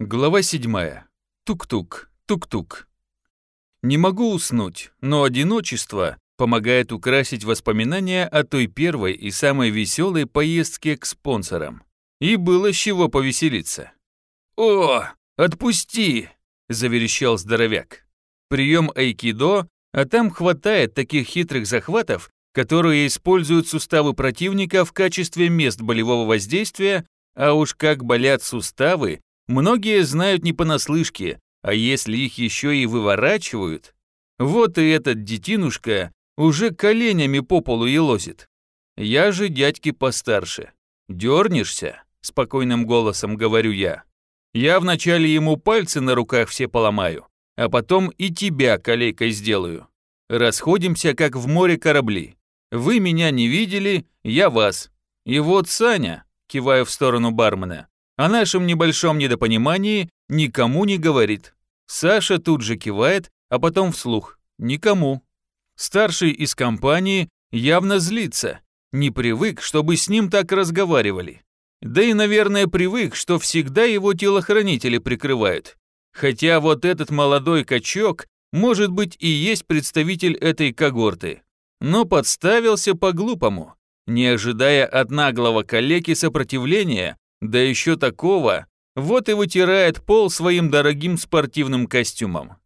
Глава 7. Тук-тук, тук-тук. Не могу уснуть, но одиночество помогает украсить воспоминания о той первой и самой веселой поездке к спонсорам. И было с чего повеселиться. «О, отпусти!» – заверещал здоровяк. Прием айкидо, а там хватает таких хитрых захватов, которые используют суставы противника в качестве мест болевого воздействия, а уж как болят суставы, Многие знают не понаслышке, а если их еще и выворачивают, вот и этот детинушка уже коленями по полу елозит. Я же дядьки постарше. Дернешься? Спокойным голосом говорю я. Я вначале ему пальцы на руках все поломаю, а потом и тебя калейкой сделаю. Расходимся, как в море корабли. Вы меня не видели, я вас. И вот Саня, киваю в сторону бармена, о нашем небольшом недопонимании никому не говорит. Саша тут же кивает, а потом вслух. Никому. Старший из компании явно злится. Не привык, чтобы с ним так разговаривали. Да и, наверное, привык, что всегда его телохранители прикрывают. Хотя вот этот молодой качок, может быть, и есть представитель этой когорты. Но подставился по-глупому. Не ожидая от наглого калеки сопротивления, да еще такого, вот и вытирает пол своим дорогим спортивным костюмом.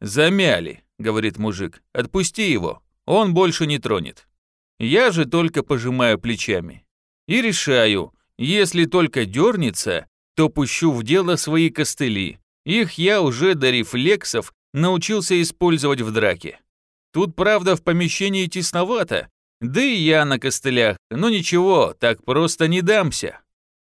«Замяли», — говорит мужик, — «отпусти его, он больше не тронет». Я же только пожимаю плечами. И решаю, если только дернется, то пущу в дело свои костыли. Их я уже до рефлексов научился использовать в драке. Тут, правда, в помещении тесновато, да и я на костылях, но ничего, так просто не дамся.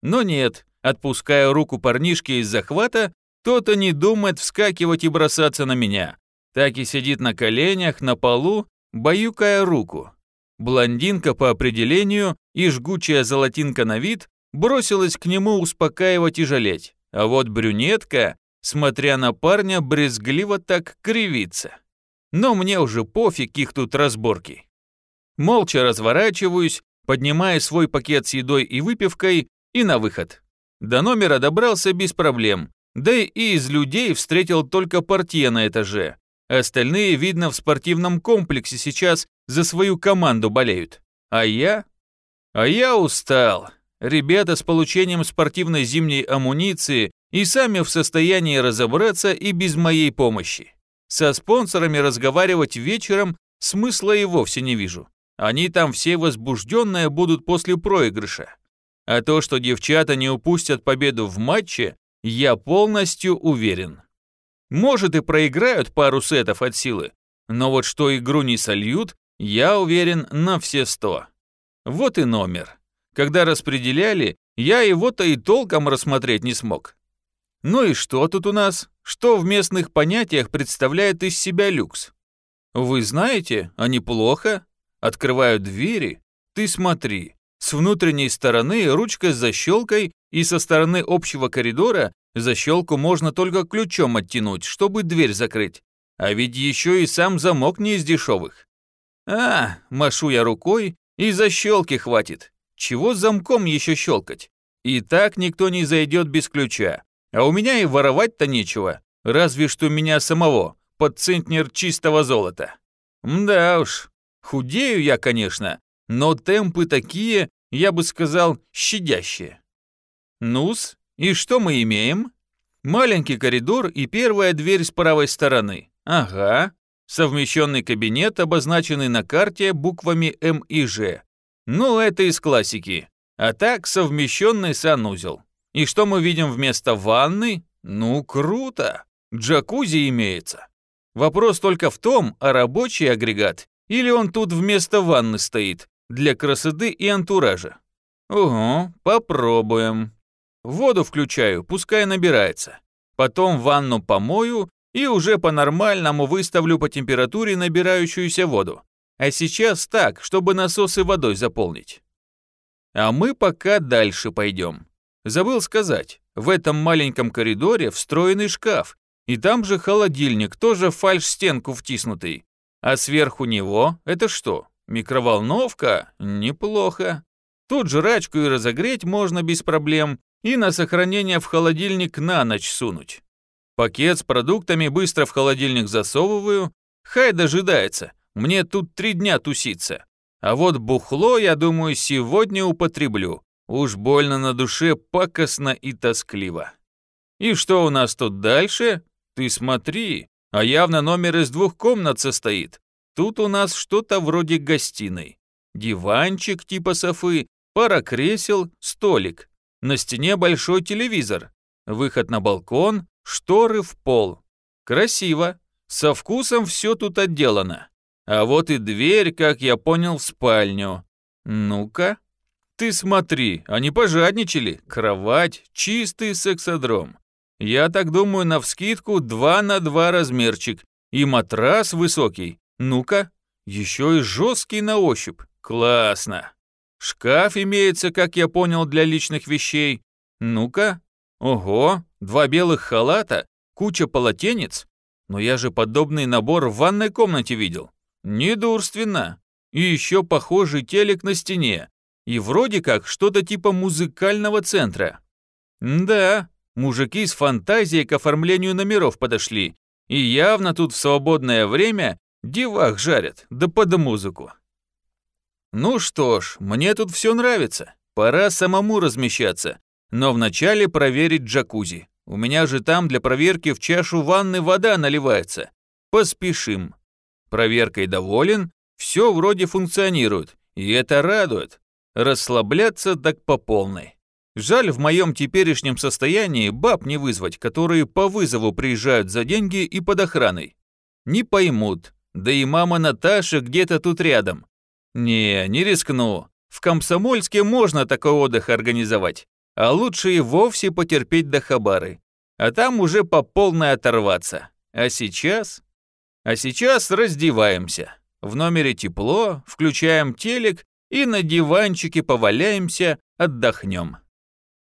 Но нет, отпуская руку парнишки из захвата, тот и не думает вскакивать и бросаться на меня. Так и сидит на коленях, на полу, баюкая руку. Блондинка по определению и жгучая золотинка на вид бросилась к нему успокаивать и жалеть. А вот брюнетка, смотря на парня, брезгливо так кривится. Но мне уже пофиг их тут разборки. Молча разворачиваюсь, поднимая свой пакет с едой и выпивкой и на выход. До номера добрался без проблем, да и из людей встретил только портье на этаже. Остальные, видно, в спортивном комплексе сейчас за свою команду болеют. А я? А я устал. Ребята с получением спортивной зимней амуниции и сами в состоянии разобраться и без моей помощи. Со спонсорами разговаривать вечером смысла и вовсе не вижу. Они там все возбужденные будут после проигрыша. А то, что девчата не упустят победу в матче, я полностью уверен. Может и проиграют пару сетов от силы, но вот что игру не сольют, я уверен на все сто. Вот и номер. Когда распределяли, я его-то и толком рассмотреть не смог. Ну и что тут у нас? Что в местных понятиях представляет из себя люкс? Вы знаете, а неплохо. Открывают двери. Ты смотри, с внутренней стороны ручка с защелкой и со стороны общего коридора защелку можно только ключом оттянуть, чтобы дверь закрыть. А ведь еще и сам замок не из дешевых. А, машу я рукой, и защелки хватит. Чего замком еще щелкать? И так никто не зайдет без ключа. А у меня и воровать-то нечего. Разве что меня самого, под центнер чистого золота. Мда уж, худею я, конечно, но темпы такие, я бы сказал, щадящие. Нус, и что мы имеем? Маленький коридор и первая дверь с правой стороны. Ага. Совмещенный кабинет, обозначенный на карте буквами М и Ж. Ну, это из классики. А так, совмещенный санузел. И что мы видим вместо ванны? Ну, круто. Джакузи имеется. Вопрос только в том, а рабочий агрегат, или он тут вместо ванны стоит, для красоты и антуража. Ого, попробуем. Воду включаю, пускай набирается. Потом ванну помою и уже по-нормальному выставлю по температуре набирающуюся воду. А сейчас так, чтобы насосы водой заполнить. А мы пока дальше пойдем. Забыл сказать, в этом маленьком коридоре встроенный шкаф, и там же холодильник, тоже фальш-стенку втиснутый. А сверху него это что? Микроволновка? Неплохо. Тут жрачку и разогреть можно без проблем, и на сохранение в холодильник на ночь сунуть. Пакет с продуктами быстро в холодильник засовываю, хай дожидается, мне тут три дня туситься. А вот бухло, я думаю, сегодня употреблю. Уж больно на душе пакостно и тоскливо. И что у нас тут дальше? Ты смотри, а явно номер из двух комнат состоит. Тут у нас что-то вроде гостиной. Диванчик типа софы, пара кресел, столик. На стене большой телевизор. Выход на балкон, шторы в пол. Красиво. Со вкусом все тут отделано. А вот и дверь, как я понял, в спальню. Ну-ка. Ты смотри, они пожадничали. Кровать, чистый сексодром. Я так думаю, навскидку 2 на 2 размерчик. И матрас высокий. Ну-ка. Еще и жесткий на ощупь. Классно. Шкаф имеется, как я понял, для личных вещей. Ну-ка. Ого, два белых халата, куча полотенец. Но я же подобный набор в ванной комнате видел. Недурственно. И еще похожий телек на стене. И вроде как что-то типа музыкального центра. Да, мужики с фантазией к оформлению номеров подошли. И явно тут в свободное время девах жарят, да под музыку. Ну что ж, мне тут все нравится. Пора самому размещаться. Но вначале проверить джакузи. У меня же там для проверки в чашу ванны вода наливается. Поспешим. Проверкой доволен, все вроде функционирует, и это радует. Расслабляться так по полной. Жаль в моем теперешнем состоянии баб не вызвать, которые по вызову приезжают за деньги и под охраной. Не поймут, да и мама Наташа где-то тут рядом. Не, не рискну. В Комсомольске можно такой отдых организовать, а лучше и вовсе потерпеть до Хабары. А там уже по полной оторваться. А сейчас... А сейчас раздеваемся. В номере тепло, включаем телек и на диванчике поваляемся, отдохнем.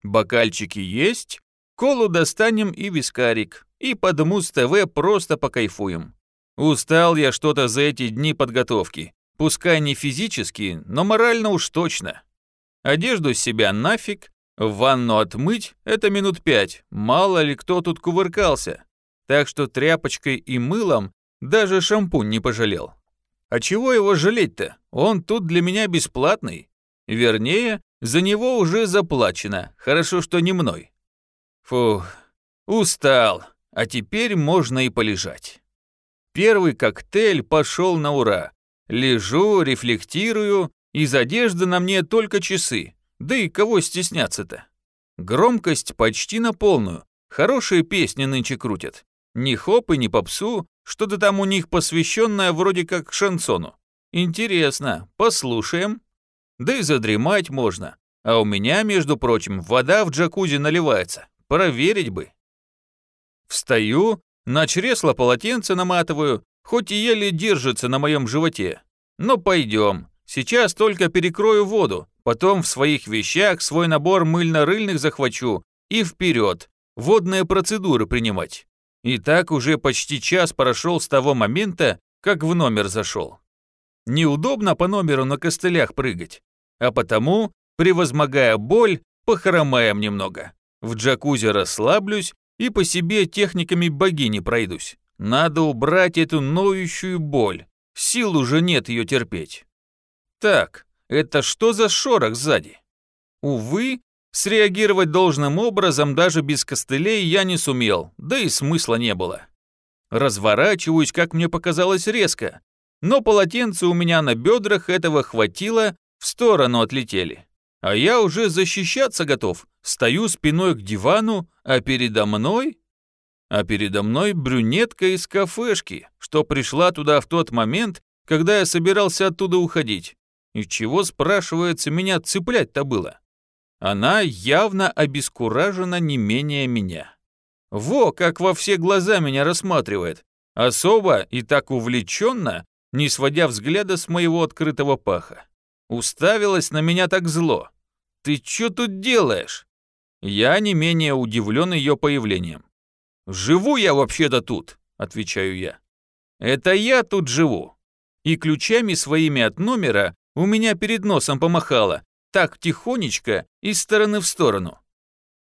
Бокальчики есть, колу достанем и вискарик, и под Муз-ТВ просто покайфуем. Устал я что-то за эти дни подготовки, пускай не физически, но морально уж точно. Одежду с себя нафиг, ванну отмыть – это минут пять, мало ли кто тут кувыркался. Так что тряпочкой и мылом даже шампунь не пожалел. А чего его жалеть-то? Он тут для меня бесплатный. Вернее, за него уже заплачено. Хорошо, что не мной. Фух, устал. А теперь можно и полежать. Первый коктейль пошел на ура. Лежу, рефлектирую, из одежды на мне только часы. Да и кого стесняться-то? Громкость почти на полную. Хорошие песни нынче крутят. Ни хоп и ни попсу, что-то там у них посвященное вроде как шансону. Интересно, послушаем. Да и задремать можно. А у меня, между прочим, вода в джакузи наливается. Проверить бы. Встаю, на чресло полотенце наматываю, хоть и еле держится на моем животе. Но пойдем. Сейчас только перекрою воду, потом в своих вещах свой набор мыльно-рыльных захвачу и вперед, водные процедуры принимать. И так уже почти час прошел с того момента, как в номер зашел. Неудобно по номеру на костылях прыгать, а потому, превозмогая боль, похромаем немного. В джакузи расслаблюсь и по себе техниками богини пройдусь. Надо убрать эту ноющую боль. Сил уже нет ее терпеть. Так, это что за шорох сзади? Увы, Среагировать должным образом даже без костылей я не сумел, да и смысла не было. Разворачиваюсь, как мне показалось, резко, но полотенце у меня на бедрах этого хватило, в сторону отлетели. А я уже защищаться готов, стою спиной к дивану, а передо мной... А передо мной брюнетка из кафешки, что пришла туда в тот момент, когда я собирался оттуда уходить. И чего, спрашивается, меня цеплять-то было? Она явно обескуражена не менее меня. Во, как во все глаза меня рассматривает. Особо и так увлеченно, не сводя взгляда с моего открытого паха. Уставилась на меня так зло. «Ты чё тут делаешь?» Я не менее удивлен ее появлением. «Живу я вообще-то тут», — отвечаю я. «Это я тут живу». И ключами своими от номера у меня перед носом помахала, так тихонечко из стороны в сторону.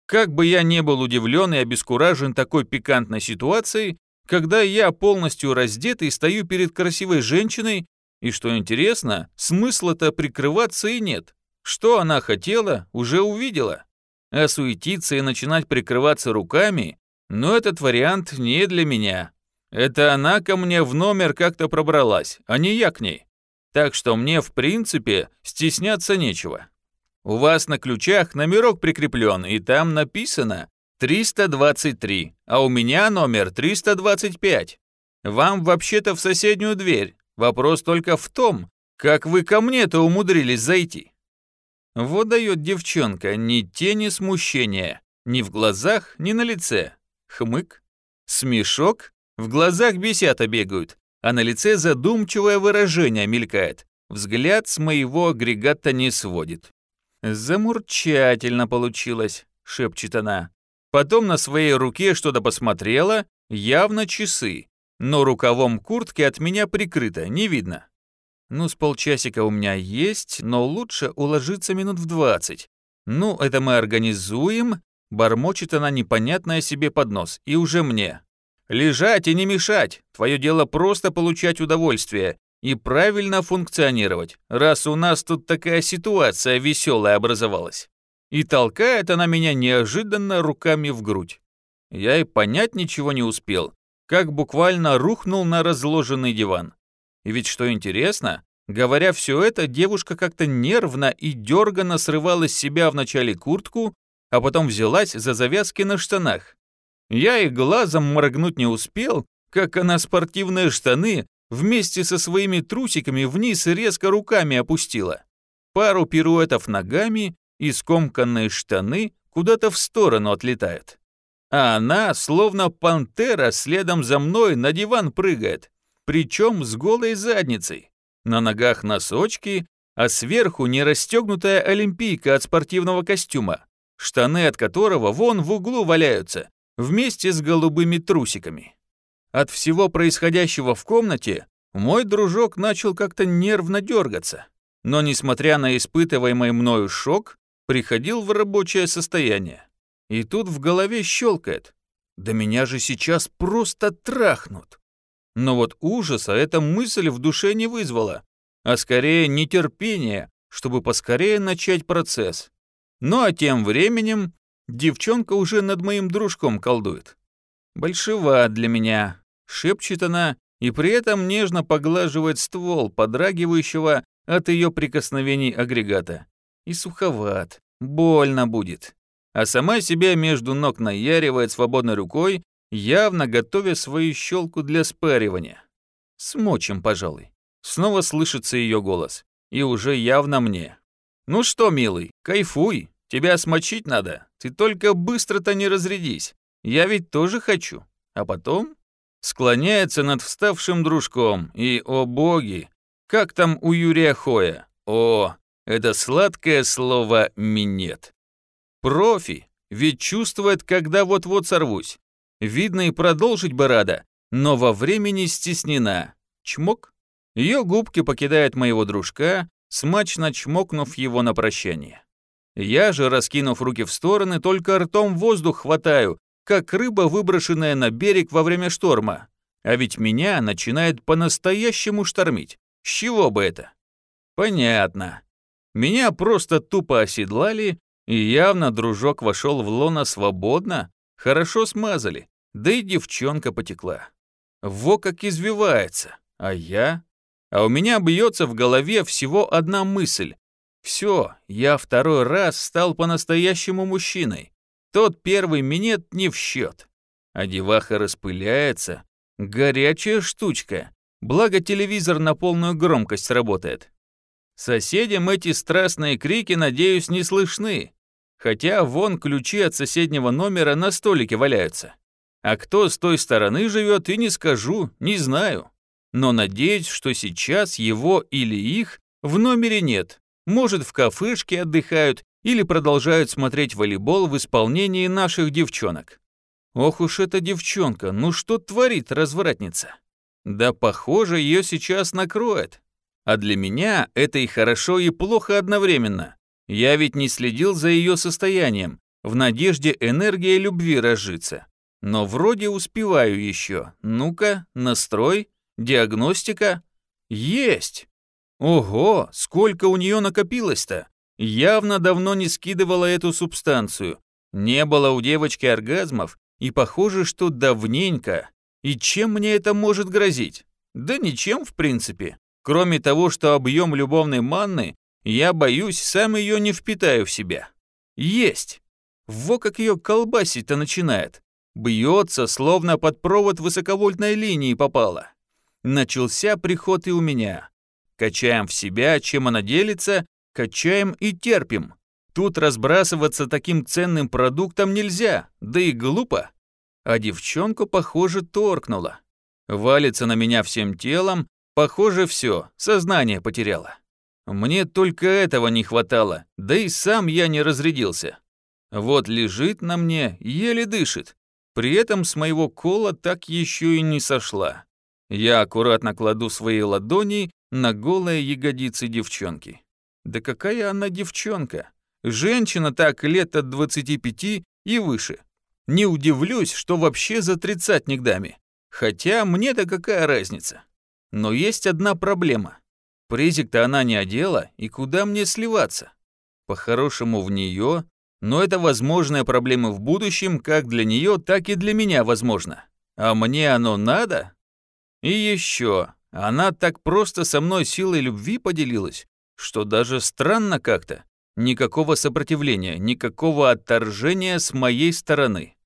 Как бы я не был удивлен и обескуражен такой пикантной ситуацией, когда я полностью раздетый стою перед красивой женщиной, и что интересно, смысла-то прикрываться и нет. Что она хотела, уже увидела. А суетиться и начинать прикрываться руками, но этот вариант не для меня. Это она ко мне в номер как-то пробралась, а не я к ней. Так что мне, в принципе, стесняться нечего. У вас на ключах номерок прикреплен, и там написано 323, а у меня номер 325. Вам вообще-то в соседнюю дверь. Вопрос только в том, как вы ко мне-то умудрились зайти. Вот дает девчонка ни тени смущения, ни в глазах, ни на лице. Хмык, смешок, в глазах бесята бегают, а на лице задумчивое выражение мелькает. Взгляд с моего агрегата не сводит. «Замурчательно получилось», — шепчет она. Потом на своей руке что-то посмотрела, явно часы, но рукавом куртки от меня прикрыто, не видно. Ну, с полчасика у меня есть, но лучше уложиться минут в двадцать. Ну, это мы организуем, бормочет она непонятное себе под нос, и уже мне. Лежать и не мешать, твое дело просто получать удовольствие, и правильно функционировать, раз у нас тут такая ситуация веселая образовалась. И толкает она меня неожиданно руками в грудь. Я и понять ничего не успел, как буквально рухнул на разложенный диван. И ведь что интересно, говоря все это, девушка как-то нервно и дерганно срывала с себя вначале куртку, а потом взялась за завязки на штанах. Я и глазом моргнуть не успел, как она спортивные штаны вместе со своими трусиками вниз резко руками опустила. Пару пируэтов ногами и скомканные штаны куда-то в сторону отлетают. А она, словно пантера, следом за мной на диван прыгает, причем с голой задницей. На ногах носочки, а сверху не расстегнутая олимпийка от спортивного костюма, штаны от которого вон в углу валяются, вместе с голубыми трусиками. От всего происходящего в комнате мой дружок начал как-то нервно дергаться, но, несмотря на испытываемый мною шок, приходил в рабочее состояние. И тут в голове щелкает. Да меня же сейчас просто трахнут. Но вот ужаса эта мысль в душе не вызвала, а скорее нетерпение, чтобы поскорее начать процесс. Ну а тем временем девчонка уже над моим дружком колдует. «Большеват для меня», — шепчет она, и при этом нежно поглаживает ствол, подрагивающего от ее прикосновений агрегата. И суховат, больно будет. А сама себя между ног наяривает свободной рукой, явно готовя свою щелку для спаривания. Смочим, пожалуй. Снова слышится ее голос. И уже явно мне. «Ну что, милый, кайфуй, тебя смочить надо. Ты только быстро-то не разрядись. Я ведь тоже хочу. А потом склоняется над вставшим дружком. И, о боги, как там у Юрия Хоя? О, это сладкое слово «минет». Профи, ведь чувствует, когда вот-вот сорвусь. Видно и продолжить бы рада, но во времени стеснена. Чмок. Ее губки покидают моего дружка, смачно чмокнув его на прощание. Я же, раскинув руки в стороны, только ртом воздух хватаю, как рыба, выброшенная на берег во время шторма. А ведь меня начинает по-настоящему штормить. С чего бы это? Понятно. Меня просто тупо оседлали, и явно дружок вошел в лона свободно, хорошо смазали, да и девчонка потекла. Во как извивается, а я? А у меня бьется в голове всего одна мысль. Все, я второй раз стал по-настоящему мужчиной. Тот первый минет не в счет. А деваха распыляется. Горячая штучка. Благо телевизор на полную громкость работает. Соседям эти страстные крики, надеюсь, не слышны. Хотя вон ключи от соседнего номера на столике валяются. А кто с той стороны живет, и не скажу, не знаю. Но надеюсь, что сейчас его или их в номере нет. Может, в кафешке отдыхают или продолжают смотреть волейбол в исполнении наших девчонок. Ох уж эта девчонка, ну что творит развратница? Да похоже, ее сейчас накроет. А для меня это и хорошо, и плохо одновременно. Я ведь не следил за ее состоянием. в надежде энергия любви разжиться. Но вроде успеваю еще. Ну-ка, настрой, диагностика. Есть! Ого, сколько у нее накопилось-то! Явно давно не скидывала эту субстанцию. Не было у девочки оргазмов, и похоже, что давненько. И чем мне это может грозить? Да ничем, в принципе. Кроме того, что объем любовной манны, я боюсь, сам ее не впитаю в себя. Есть! Во как ее колбасить-то начинает. Бьется, словно под провод высоковольтной линии попала. Начался приход и у меня. Качаем в себя, чем она делится, качаем и терпим. Тут разбрасываться таким ценным продуктом нельзя, да и глупо. А девчонку, похоже, торкнула. Валится на меня всем телом, похоже, все, сознание потеряла. Мне только этого не хватало, да и сам я не разрядился. Вот лежит на мне, еле дышит. При этом с моего кола так еще и не сошла. Я аккуратно кладу свои ладони на голые ягодицы девчонки. Да какая она девчонка? Женщина так лет от 25 и выше. Не удивлюсь, что вообще за тридцатник даме. Хотя мне-то какая разница? Но есть одна проблема. Презик-то она не одела, и куда мне сливаться? По-хорошему в нее, но это возможная проблема в будущем как для нее, так и для меня возможно. А мне оно надо? И еще, она так просто со мной силой любви поделилась, что даже странно как-то. Никакого сопротивления, никакого отторжения с моей стороны.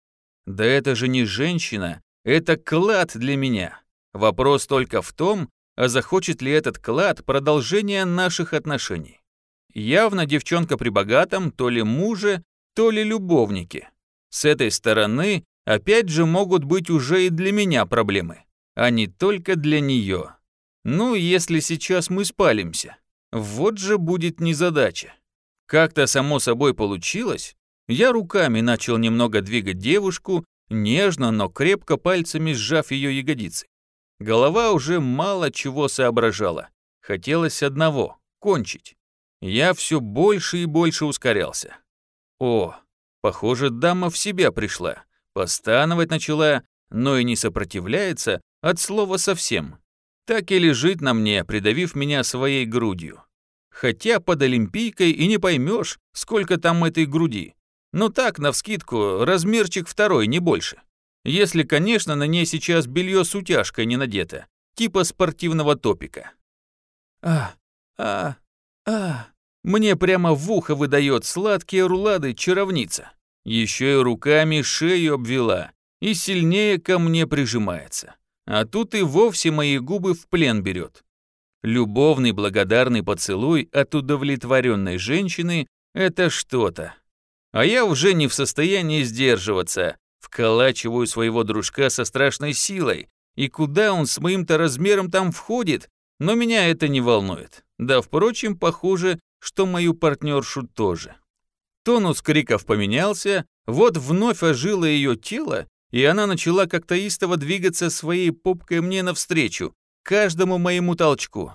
Да это же не женщина, это клад для меня. Вопрос только в том, а захочет ли этот клад продолжения наших отношений. Явно девчонка при богатом, то ли муже, то ли любовнике. С этой стороны опять же могут быть уже и для меня проблемы, а не только для нее. Ну, если сейчас мы спалимся, вот же будет незадача. Как-то само собой получилось, я руками начал немного двигать девушку, нежно, но крепко пальцами сжав ее ягодицы. Голова уже мало чего соображала. Хотелось одного — кончить. Я все больше и больше ускорялся. О, похоже, дама в себя пришла. Постановать начала, но и не сопротивляется от слова совсем. Так и лежит на мне, придавив меня своей грудью. Хотя под Олимпийкой и не поймешь, сколько там этой груди. Но так, навскидку, размерчик второй, не больше. Если, конечно, на ней сейчас белье с утяжкой не надето, типа спортивного топика. А, а, а. Мне прямо в ухо выдает сладкие рулады чаровница. Еще и руками шею обвела и сильнее ко мне прижимается. А тут и вовсе мои губы в плен берет. Любовный благодарный поцелуй от удовлетворенной женщины – это что-то. А я уже не в состоянии сдерживаться, Вколачиваю своего дружка со страшной силой, и куда он с моим-то размером там входит, но меня это не волнует. Да, впрочем, похоже, что мою партнершу тоже. Тонус криков поменялся, вот вновь ожило ее тело, и она начала как-то истово двигаться своей попкой мне навстречу, каждому моему толчку.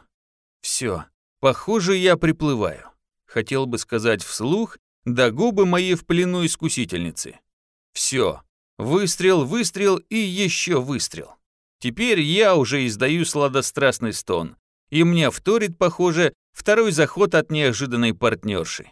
Все, похоже, я приплываю. Хотел бы сказать вслух, да губы мои в плену искусительницы. Все, Выстрел, выстрел и еще выстрел. Теперь я уже издаю сладострастный стон, и мне вторит, похоже, второй заход от неожиданной партнерши.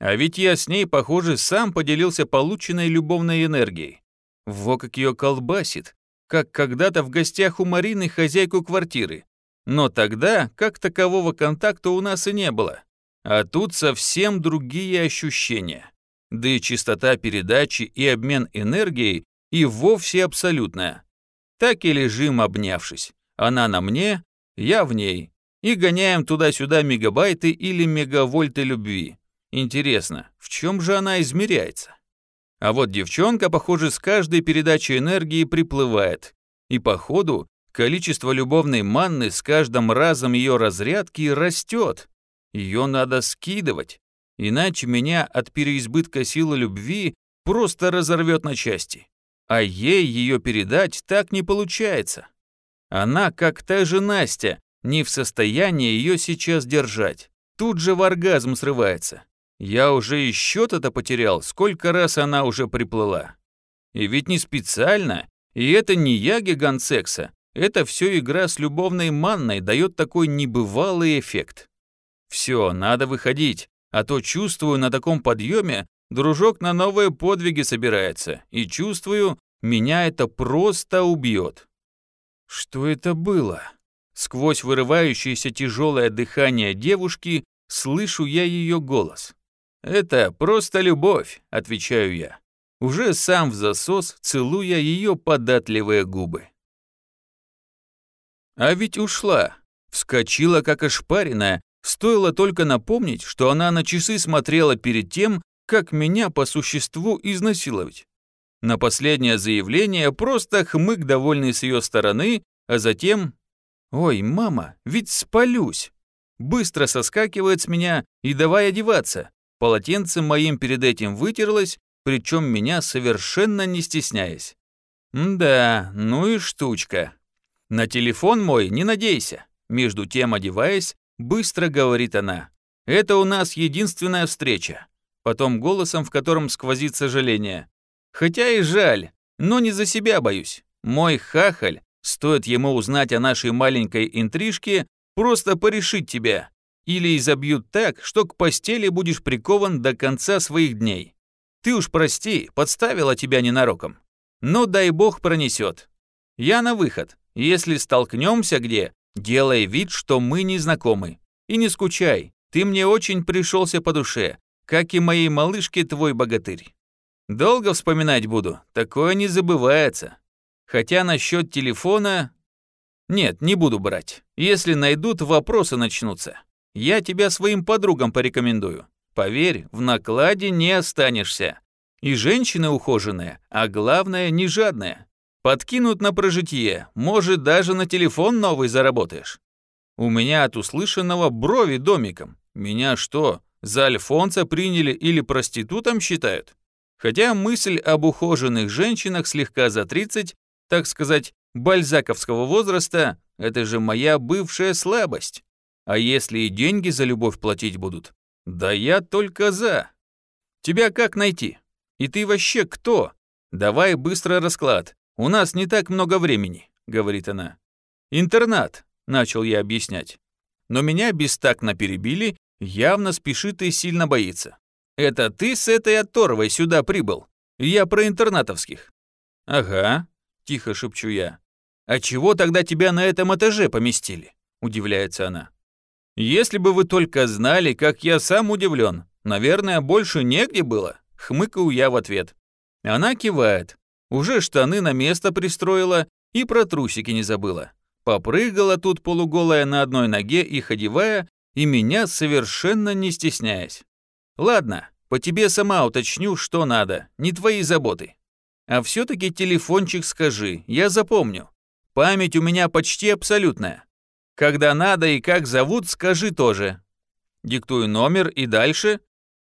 А ведь я с ней, похоже, сам поделился полученной любовной энергией. Во как ее колбасит, как когда-то в гостях у Марины хозяйку квартиры. Но тогда как такового контакта у нас и не было. А тут совсем другие ощущения да и частота передачи и обмен энергией и вовсе абсолютная. Так и лежим, обнявшись. Она на мне, я в ней. И гоняем туда-сюда мегабайты или мегавольты любви. Интересно, в чем же она измеряется? А вот девчонка, похоже, с каждой передачей энергии приплывает. И походу, количество любовной манны с каждым разом ее разрядки растет. Ее надо скидывать. Иначе меня от переизбытка силы любви просто разорвет на части. А ей ее передать так не получается. Она, как та же Настя, не в состоянии ее сейчас держать. Тут же в оргазм срывается. Я уже и счет-то потерял, сколько раз она уже приплыла. И ведь не специально, и это не я гигант секса, это все игра с любовной манной дает такой небывалый эффект. Все, надо выходить, а то чувствую на таком подъеме, дружок на новые подвиги собирается, и чувствую, меня это просто убьет. Что это было? Сквозь вырывающееся тяжелое дыхание девушки слышу я ее голос. «Это просто любовь», — отвечаю я. Уже сам в засос, целуя ее податливые губы. А ведь ушла. Вскочила, как ошпаренная, стоило только напомнить, что она на часы смотрела перед тем, как меня по существу изнасиловать. На последнее заявление просто хмык довольный с ее стороны, а затем «Ой, мама, ведь спалюсь!» Быстро соскакивает с меня и давай одеваться. Полотенцем моим перед этим вытерлась, причем меня совершенно не стесняясь. Да, ну и штучка. На телефон мой не надейся. Между тем, одеваясь, быстро говорит она. Это у нас единственная встреча. Потом голосом, в котором сквозит сожаление. Хотя и жаль, но не за себя боюсь. Мой хахаль Стоит ему узнать о нашей маленькой интрижке, просто порешить тебя. Или изобьют так, что к постели будешь прикован до конца своих дней. Ты уж прости, подставила тебя ненароком. Но дай бог пронесет. Я на выход. Если столкнемся где, делай вид, что мы не знакомы. И не скучай, ты мне очень пришелся по душе, как и моей малышке твой богатырь. Долго вспоминать буду, такое не забывается. Хотя насчет телефона... Нет, не буду брать. Если найдут, вопросы начнутся. Я тебя своим подругам порекомендую. Поверь, в накладе не останешься. И женщины ухоженные, а главное, не жадные. Подкинут на прожитие, может, даже на телефон новый заработаешь. У меня от услышанного брови домиком. Меня что, за альфонса приняли или проститутом считают? Хотя мысль об ухоженных женщинах слегка за 30 так сказать, бальзаковского возраста, это же моя бывшая слабость. А если и деньги за любовь платить будут? Да я только за. Тебя как найти? И ты вообще кто? Давай быстро расклад. У нас не так много времени, говорит она. Интернат, начал я объяснять. Но меня бестактно перебили, явно спешит и сильно боится. Это ты с этой оторвой сюда прибыл? Я про интернатовских. Ага, — тихо шепчу я. «А чего тогда тебя на этом этаже поместили?» — удивляется она. «Если бы вы только знали, как я сам удивлен. Наверное, больше негде было», — хмыкаю я в ответ. Она кивает. Уже штаны на место пристроила и про трусики не забыла. Попрыгала тут полуголая на одной ноге их одевая, и меня совершенно не стесняясь. «Ладно, по тебе сама уточню, что надо, не твои заботы». А все-таки телефончик скажи, я запомню. Память у меня почти абсолютная. Когда надо и как зовут, скажи тоже. Диктую номер и дальше.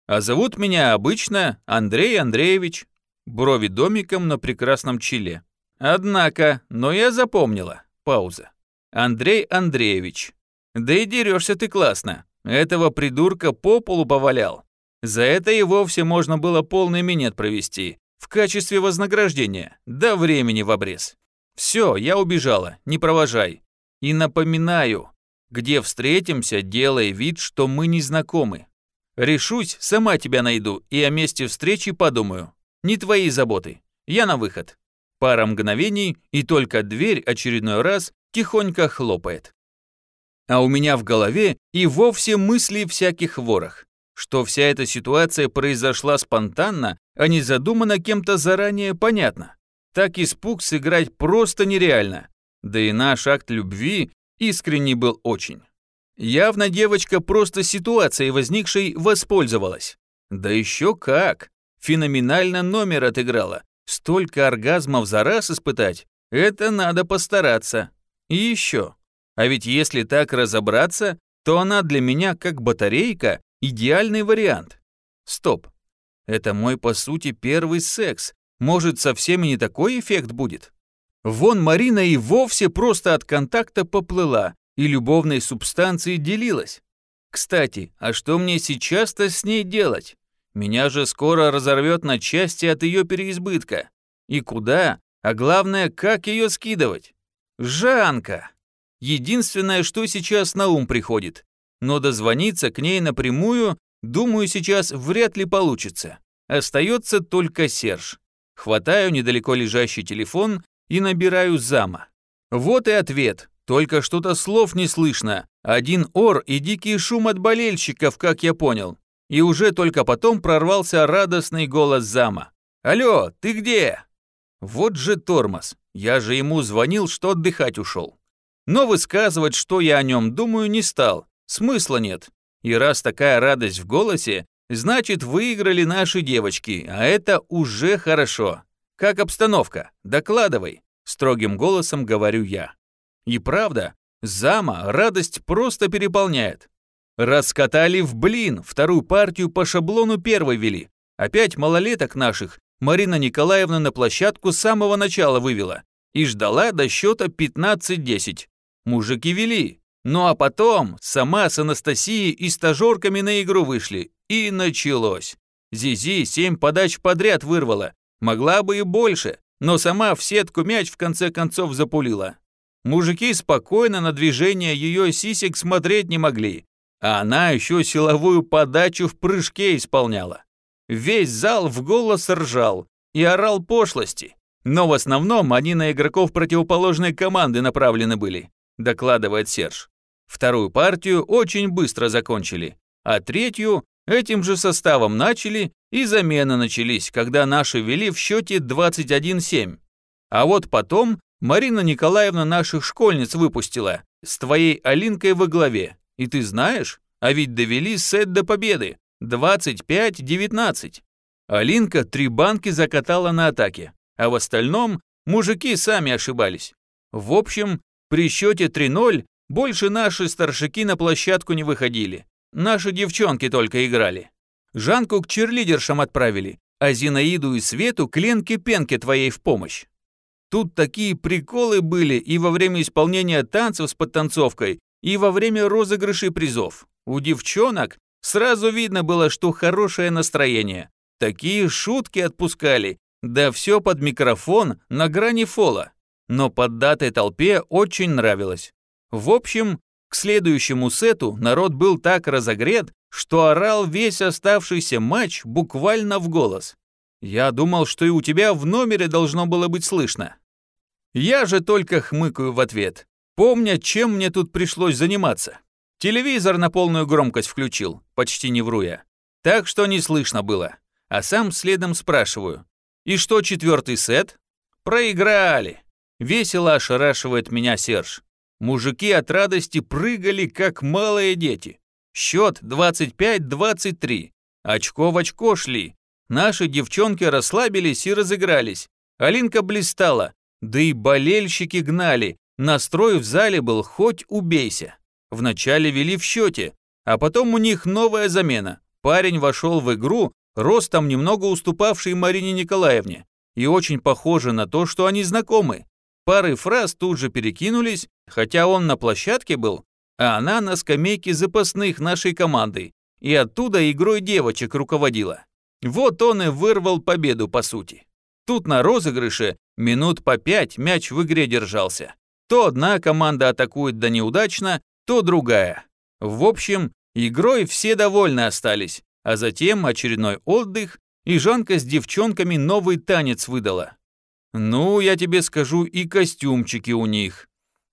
А зовут меня обычно Андрей Андреевич. Брови домиком на прекрасном челе. Однако, но я запомнила. Пауза. Андрей Андреевич. Да и дерешься ты классно. Этого придурка по полу повалял. За это и вовсе можно было полный минет провести. В качестве вознаграждения. До времени в обрез. Все, я убежала, не провожай. И напоминаю, где встретимся, делай вид, что мы не знакомы. Решусь, сама тебя найду и о месте встречи подумаю. Не твои заботы. Я на выход. Пара мгновений, и только дверь очередной раз тихонько хлопает. А у меня в голове и вовсе мысли всяких ворох что вся эта ситуация произошла спонтанно, а не задумана кем-то заранее, понятно. Так испуг сыграть просто нереально. Да и наш акт любви искренний был очень. Явно девочка просто ситуацией возникшей воспользовалась. Да еще как! Феноменально номер отыграла. Столько оргазмов за раз испытать, это надо постараться. И еще. А ведь если так разобраться, то она для меня как батарейка, Идеальный вариант. Стоп. Это мой, по сути, первый секс. Может, совсем и не такой эффект будет? Вон Марина и вовсе просто от контакта поплыла и любовной субстанцией делилась. Кстати, а что мне сейчас-то с ней делать? Меня же скоро разорвет на части от ее переизбытка. И куда? А главное, как ее скидывать? Жанка! Единственное, что сейчас на ум приходит. Но дозвониться к ней напрямую, думаю, сейчас вряд ли получится. Остается только Серж. Хватаю недалеко лежащий телефон и набираю зама. Вот и ответ. Только что-то слов не слышно. Один ор и дикий шум от болельщиков, как я понял. И уже только потом прорвался радостный голос зама. «Алло, ты где?» Вот же тормоз. Я же ему звонил, что отдыхать ушел. Но высказывать, что я о нем думаю, не стал. Смысла нет. И раз такая радость в голосе, значит, выиграли наши девочки, а это уже хорошо. Как обстановка? Докладывай. Строгим голосом говорю я. И правда, зама радость просто переполняет. Раскатали в блин, вторую партию по шаблону первой вели. Опять малолеток наших Марина Николаевна на площадку с самого начала вывела и ждала до счета 15-10. Мужики вели. Ну а потом сама с Анастасией и стажерками на игру вышли. И началось. Зизи семь подач подряд вырвала. Могла бы и больше, но сама в сетку мяч в конце концов запулила. Мужики спокойно на движение ее сисек смотреть не могли, а она еще силовую подачу в прыжке исполняла. Весь зал в голос ржал и орал пошлости, но в основном они на игроков противоположной команды направлены были, докладывает Серж. Вторую партию очень быстро закончили, а третью этим же составом начали и замены начались, когда наши вели в счете 21-7. А вот потом Марина Николаевна наших школьниц выпустила, с твоей Алинкой во главе. И ты знаешь, а ведь довели сет до победы, 25-19. Алинка три банки закатала на атаке, а в остальном мужики сами ошибались. В общем, при счете 3-0 больше наши старшики на площадку не выходили. Наши девчонки только играли. Жанку к черлидершам отправили, а Зинаиду и Свету к Ленке-Пенке твоей в помощь. Тут такие приколы были и во время исполнения танцев с подтанцовкой, и во время розыгрышей призов. У девчонок сразу видно было, что хорошее настроение. Такие шутки отпускали, да все под микрофон на грани фола. Но под датой толпе очень нравилось. В общем, к следующему сету народ был так разогрет, что орал весь оставшийся матч буквально в голос. Я думал, что и у тебя в номере должно было быть слышно. Я же только хмыкаю в ответ, помня, чем мне тут пришлось заниматься. Телевизор на полную громкость включил, почти не вру я. Так что не слышно было. А сам следом спрашиваю. И что четвертый сет? Проиграли. Весело ошарашивает меня Серж. Мужики от радости прыгали, как малые дети. Счет 25-23. Очко в очко шли. Наши девчонки расслабились и разыгрались. Алинка блистала, да и болельщики гнали. Настрой в зале был хоть убейся. Вначале вели в счете, а потом у них новая замена. Парень вошел в игру, ростом немного уступавший Марине Николаевне, и очень похоже на то, что они знакомы. Пары фраз тут же перекинулись, хотя он на площадке был, а она на скамейке запасных нашей команды, и оттуда игрой девочек руководила. Вот он и вырвал победу по сути. Тут на розыгрыше минут по пять мяч в игре держался. То одна команда атакует да неудачно, то другая. В общем, игрой все довольны остались, а затем очередной отдых, и Жанка с девчонками новый танец выдала. Ну, я тебе скажу, и костюмчики у них.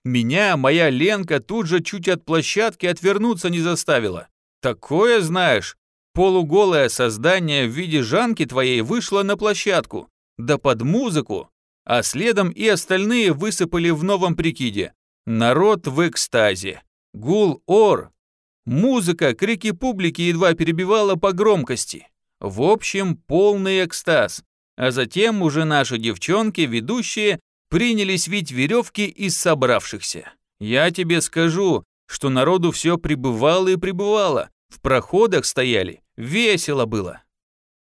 Меня моя Ленка тут же чуть от площадки отвернуться не заставила. Такое, знаешь, Полуголое создание в виде Жанки твоей вышло на площадку, да под музыку, а следом и остальные высыпали в новом прикиде. Народ в экстазе. Гул ор. Музыка, крики публики едва перебивала по громкости. В общем, полный экстаз. А затем уже наши девчонки, ведущие, принялись вить веревки из собравшихся. Я тебе скажу, что народу все прибывало и прибывало, в проходах стояли, Весело было.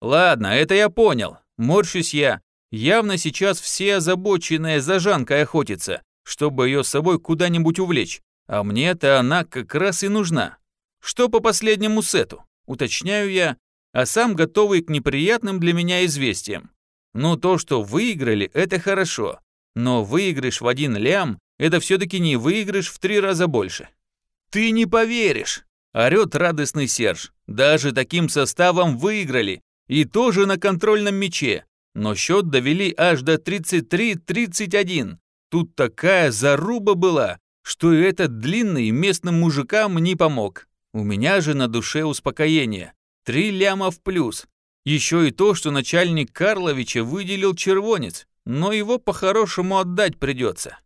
Ладно, это я понял. Морщусь я. Явно сейчас все озабоченные за Жанкой охотятся, чтобы ее с собой куда-нибудь увлечь. А мне-то она как раз и нужна. Что по последнему сету? Уточняю я, а сам готовый к неприятным для меня известиям. Ну, то, что выиграли, это хорошо. Но выигрыш в один лям – это все-таки не выигрыш в три раза больше. «Ты не поверишь!» – орёт радостный Серж. «Даже таким составом выиграли. И тоже на контрольном мяче. Но счет довели аж до 33-31. Тут такая заруба была, что и этот длинный местным мужикам не помог. У меня же на душе успокоение. Три ляма в плюс. Еще и то, что начальник Карловича выделил червонец, но его по-хорошему отдать придется.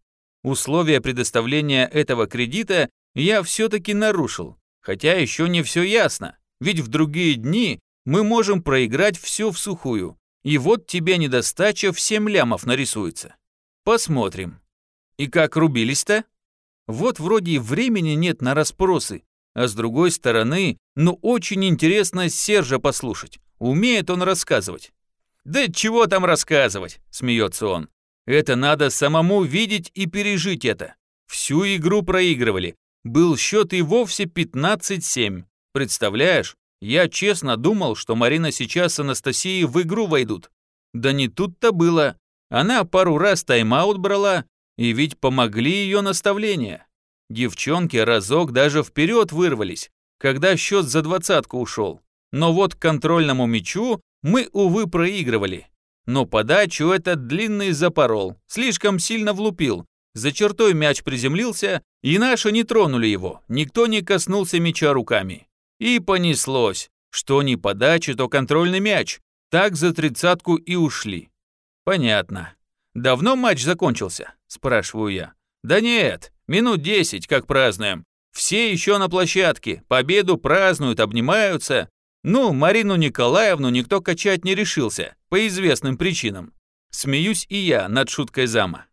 Условия предоставления этого кредита я все-таки нарушил, хотя еще не все ясно, ведь в другие дни мы можем проиграть все в сухую, и вот тебе недостача в 7 лямов нарисуется. Посмотрим. И как рубились-то? Вот вроде и времени нет на расспросы, а с другой стороны, ну очень интересно Сержа послушать. Умеет он рассказывать. «Да чего там рассказывать?» – смеется он. «Это надо самому видеть и пережить это. Всю игру проигрывали. Был счет и вовсе 15-7. Представляешь, я честно думал, что Марина сейчас с Анастасией в игру войдут. Да не тут-то было. Она пару раз тайм-аут брала, и ведь помогли ее наставления. Девчонки разок даже вперед вырвались, когда счет за двадцатку ушел. Но вот к контрольному мячу мы, увы, проигрывали. Но подачу этот длинный запорол, слишком сильно влупил. За чертой мяч приземлился, и наши не тронули его, никто не коснулся мяча руками. И понеслось. Что не подача, то контрольный мяч. Так за тридцатку и ушли. Понятно. Давно матч закончился? Спрашиваю я. Да нет, Минут десять, как празднуем. Все еще на площадке, победу празднуют, обнимаются. Ну, Марину Николаевну никто качать не решился, по известным причинам. Смеюсь и я над шуткой зама.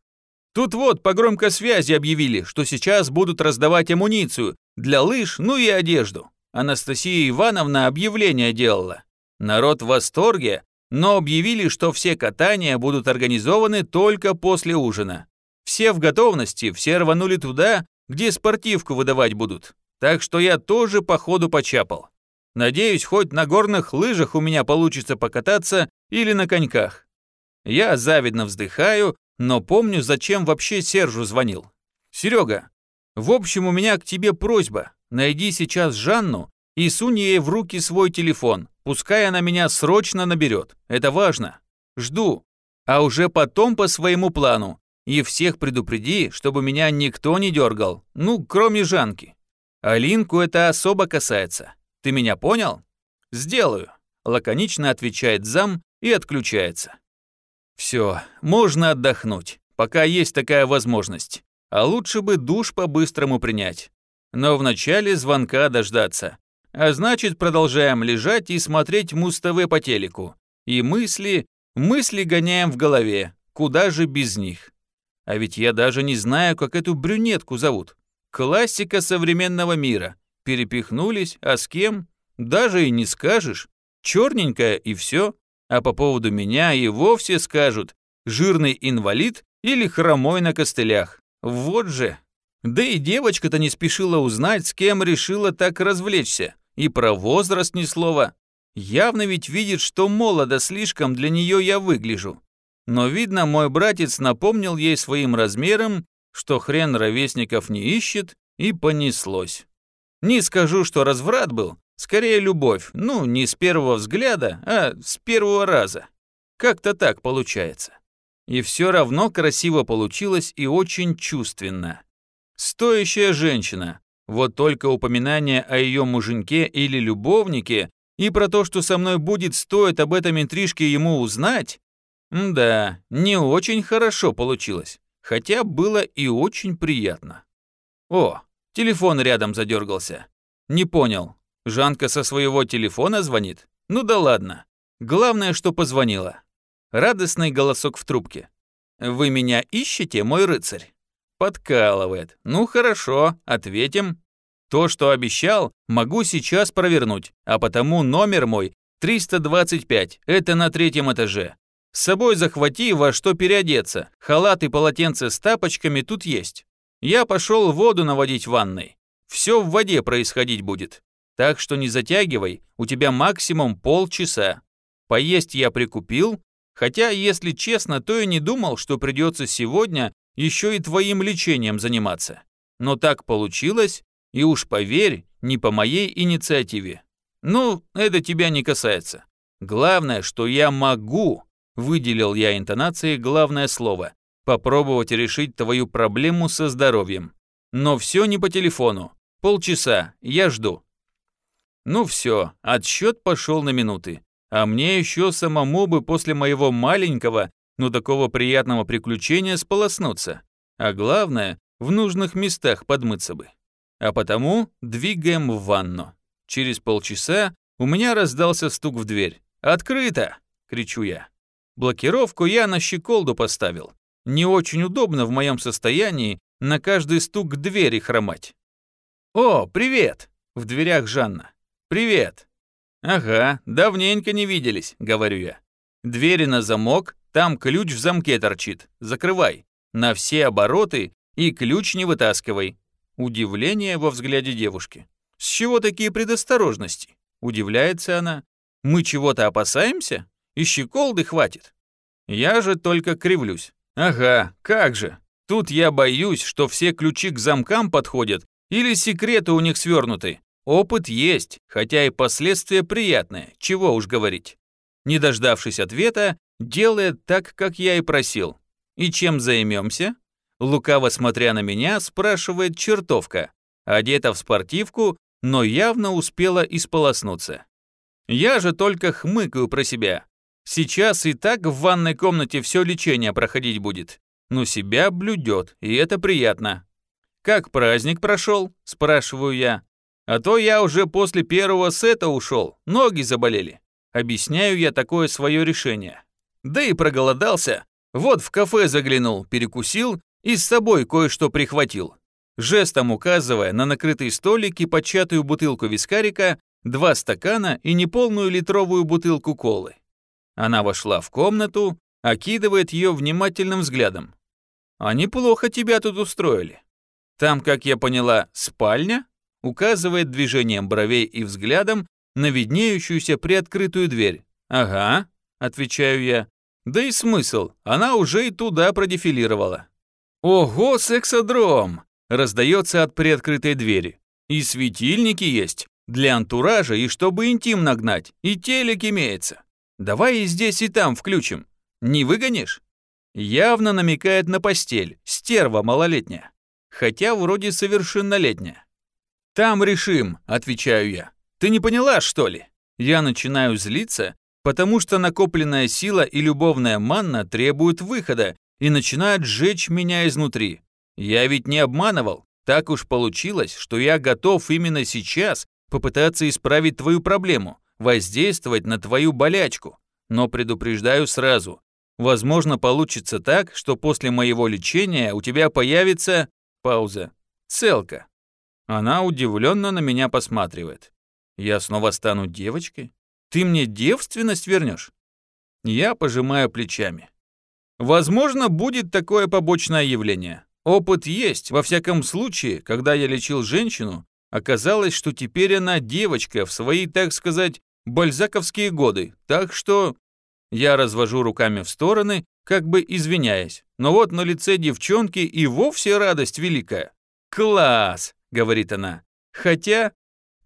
Тут вот по громкой связи объявили, что сейчас будут раздавать амуницию для лыж, ну и одежду. Анастасия Ивановна объявление делала. Народ в восторге, но объявили, что все катания будут организованы только после ужина. Все в готовности, все рванули туда, где спортивку выдавать будут. Так что я тоже по ходу почапал. Надеюсь, хоть на горных лыжах у меня получится покататься или на коньках. Я завидно вздыхаю, но помню, зачем вообще Сержу звонил. Серега, в общем, у меня к тебе просьба. Найди сейчас Жанну и сунь ей в руки свой телефон. Пускай она меня срочно наберет. Это важно. Жду. А уже потом по своему плану. И всех предупреди, чтобы меня никто не дергал, ну, кроме Жанки. Алинку это особо касается. Ты меня понял? Сделаю. Лаконично отвечает зам и отключается. Все, можно отдохнуть, пока есть такая возможность. А лучше бы душ по-быстрому принять. Но вначале звонка дождаться. А значит, продолжаем лежать и смотреть Муз-ТВ по телеку. И мысли, мысли гоняем в голове. Куда же без них? А ведь я даже не знаю, как эту брюнетку зовут. Классика современного мира. Перепихнулись, а с кем? Даже и не скажешь. Черненькая и все. А по поводу меня и вовсе скажут «жирный инвалид» или «хромой на костылях». Вот же. Да и девочка-то не спешила узнать, с кем решила так развлечься. И про возраст ни слова. Явно ведь видит, что молодо слишком для нее я выгляжу. Но, видно, мой братец напомнил ей своим размером, что хрен ровесников не ищет, и понеслось. Не скажу, что разврат был, скорее любовь, ну, не с первого взгляда, а с первого раза. Как-то так получается. И все равно красиво получилось и очень чувственно. Стоящая женщина. Вот только упоминание о ее муженьке или любовнике и про то, что со мной будет, стоит об этом интрижке ему узнать, да, не очень хорошо получилось, хотя было и очень приятно. О, телефон рядом задергался. Не понял, Жанка со своего телефона звонит? Ну да ладно. Главное, что позвонила. Радостный голосок в трубке. «Вы меня ищете, мой рыцарь?» Подкалывает. «Ну хорошо, ответим. То, что обещал, могу сейчас провернуть, а потому номер мой 325, это на третьем этаже. С собой захвати во что переодеться, халат и полотенце с тапочками тут есть. Я пошел воду наводить в ванной. Все в воде происходить будет. Так что не затягивай, у тебя максимум полчаса. Поесть я прикупил, хотя, если честно, то и не думал, что придется сегодня еще и твоим лечением заниматься. Но так получилось, и уж поверь, не по моей инициативе. Ну, это тебя не касается. Главное, что я могу, выделил я интонацией главное слово, попробовать решить твою проблему со здоровьем. Но все не по телефону. Полчаса, я жду. Ну все, отсчет пошел на минуты. А мне еще самому бы после моего маленького, но такого приятного приключения сполоснуться. А главное, в нужных местах подмыться бы. А потому двигаем в ванну. Через полчаса у меня раздался стук в дверь. «Открыто!» — кричу я. Блокировку я на щеколду поставил. Не очень удобно в моем состоянии на каждый стук к двери хромать. «О, привет!» — в дверях Жанна. «Привет!» «Ага, давненько не виделись», — говорю я. «Двери на замок, там ключ в замке торчит. Закрывай. На все обороты и ключ не вытаскивай». Удивление во взгляде девушки. «С чего такие предосторожности?» Удивляется она. «Мы чего-то опасаемся? И щеколды хватит». Я же только кривлюсь. «Ага, как же. Тут я боюсь, что все ключи к замкам подходят или секреты у них свернуты. Опыт есть, хотя и последствия приятные, чего уж говорить». Не дождавшись ответа, делает так, как я и просил. «И чем займемся?» Лукаво смотря на меня, спрашивает чертовка. Одета в спортивку, но явно успела исполоснуться. Я же только хмыкаю про себя. Сейчас и так в ванной комнате все лечение проходить будет. Но себя блюдет, и это приятно. «Как праздник прошел?» – спрашиваю я. «А то я уже после первого сета ушел, ноги заболели». Объясняю я такое свое решение. Да и проголодался. Вот в кафе заглянул, перекусил и с собой кое-что прихватил. Жестом указывая на накрытый столик и початую бутылку вискарика, два стакана и неполную литровую бутылку колы. Она вошла в комнату, окидывает ее внимательным взглядом. «А неплохо тебя тут устроили. Там, как я поняла, спальня?» Указывает движением бровей и взглядом на виднеющуюся приоткрытую дверь. «Ага», — отвечаю я. «Да и смысл, она уже и туда продефилировала». «Ого, сексодром!» — раздается от приоткрытой двери. «И светильники есть, для антуража и чтобы интим нагнать, и телек имеется. Давай и здесь, и там включим. Не выгонишь?» Явно намекает на постель, стерва малолетняя. Хотя вроде совершеннолетняя. «Там решим», — отвечаю я. «Ты не поняла, что ли?» Я начинаю злиться, потому что накопленная сила и любовная манна требуют выхода и начинают сжечь меня изнутри. Я ведь не обманывал. Так уж получилось, что я готов именно сейчас попытаться исправить твою проблему, воздействовать на твою болячку. Но предупреждаю сразу. Возможно, получится так, что после моего лечения у тебя появится... Пауза. Целка. Она удивленно на меня посматривает. Я снова стану девочкой? Ты мне девственность вернешь? Я пожимаю плечами. Возможно, будет такое побочное явление. Опыт есть. Во всяком случае, когда я лечил женщину, оказалось, что теперь она девочка в свои, так сказать, бальзаковские годы, так что я развожу руками в стороны, как бы извиняясь. Но вот на лице девчонки и вовсе радость великая. «Класс!» — говорит она. Хотя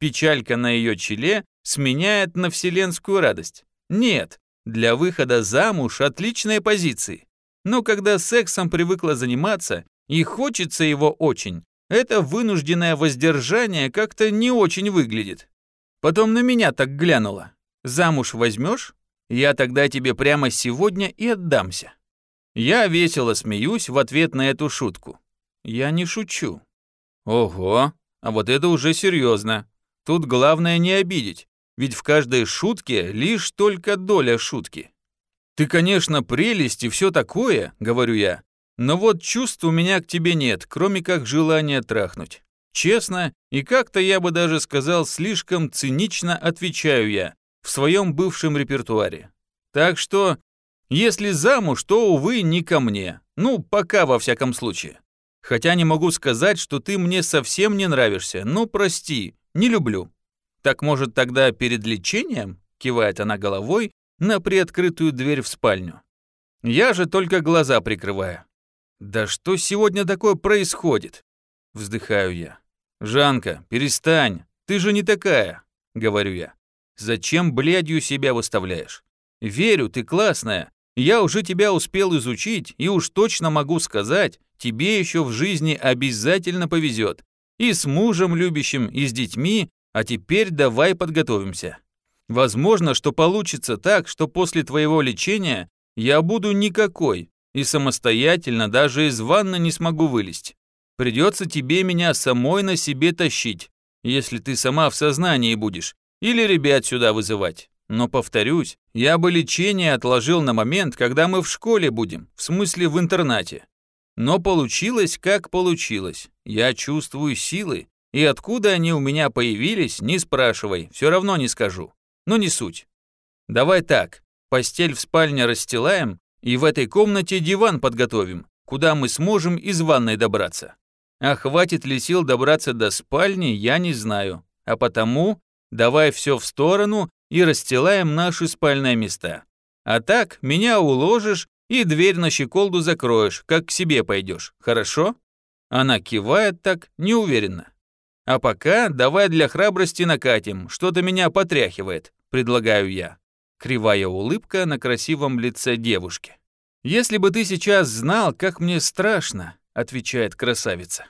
печалька на ее челе сменяет на вселенскую радость. Нет, для выхода замуж отличные позиции. Но когда сексом привыкла заниматься и хочется его очень, это вынужденное воздержание как-то не очень выглядит. Потом на меня так глянула. Замуж возьмешь? Я тогда тебе прямо сегодня и отдамся. Я весело смеюсь в ответ на эту шутку. Я не шучу. Ого, а вот это уже серьезно. Тут главное не обидеть, ведь в каждой шутке лишь только доля шутки. Ты, конечно, прелесть и все такое, говорю я, но вот чувств у меня к тебе нет, кроме как желания трахнуть. Честно, и как-то я бы даже сказал, слишком цинично отвечаю я в своем бывшем репертуаре. Так что, если замуж, то, увы, не ко мне. Ну, пока во всяком случае. Хотя не могу сказать, что ты мне совсем не нравишься. Ну, прости, не люблю. Так может тогда перед лечением? Кивает она головой на приоткрытую дверь в спальню. Я же только глаза прикрываю. Да что сегодня такое происходит? Вздыхаю я. Жанка, перестань, ты же не такая, говорю я. Зачем блядью себя выставляешь? Верю, ты классная. Я уже тебя успел изучить и уж точно могу сказать, тебе еще в жизни обязательно повезет. И с мужем любящим, и с детьми, а теперь давай подготовимся. Возможно, что получится так, что после твоего лечения я буду никакой и самостоятельно даже из ванны не смогу вылезть. Придется тебе меня самой на себе тащить, если ты сама в сознании будешь, или ребят сюда вызывать. Но, повторюсь, я бы лечение отложил на момент, когда мы в школе будем, в смысле в интернате. Но получилось, как получилось. Я чувствую силы, и откуда они у меня появились, не спрашивай, все равно не скажу. Но не суть. Давай так, постель в спальне расстилаем, и в этой комнате диван подготовим, куда мы сможем из ванной добраться. А хватит ли сил добраться до спальни, я не знаю. А потому давай все в сторону и расстилаем наши спальные места. А так, меня уложишь и дверь на щеколду закроешь, как к себе пойдешь, хорошо?» Она кивает так, неуверенно. «А пока давай для храбрости накатим, что-то меня потряхивает», предлагаю я. Кривая улыбка на красивом лице девушки. «Если бы ты сейчас знал, как мне страшно», отвечает красавица.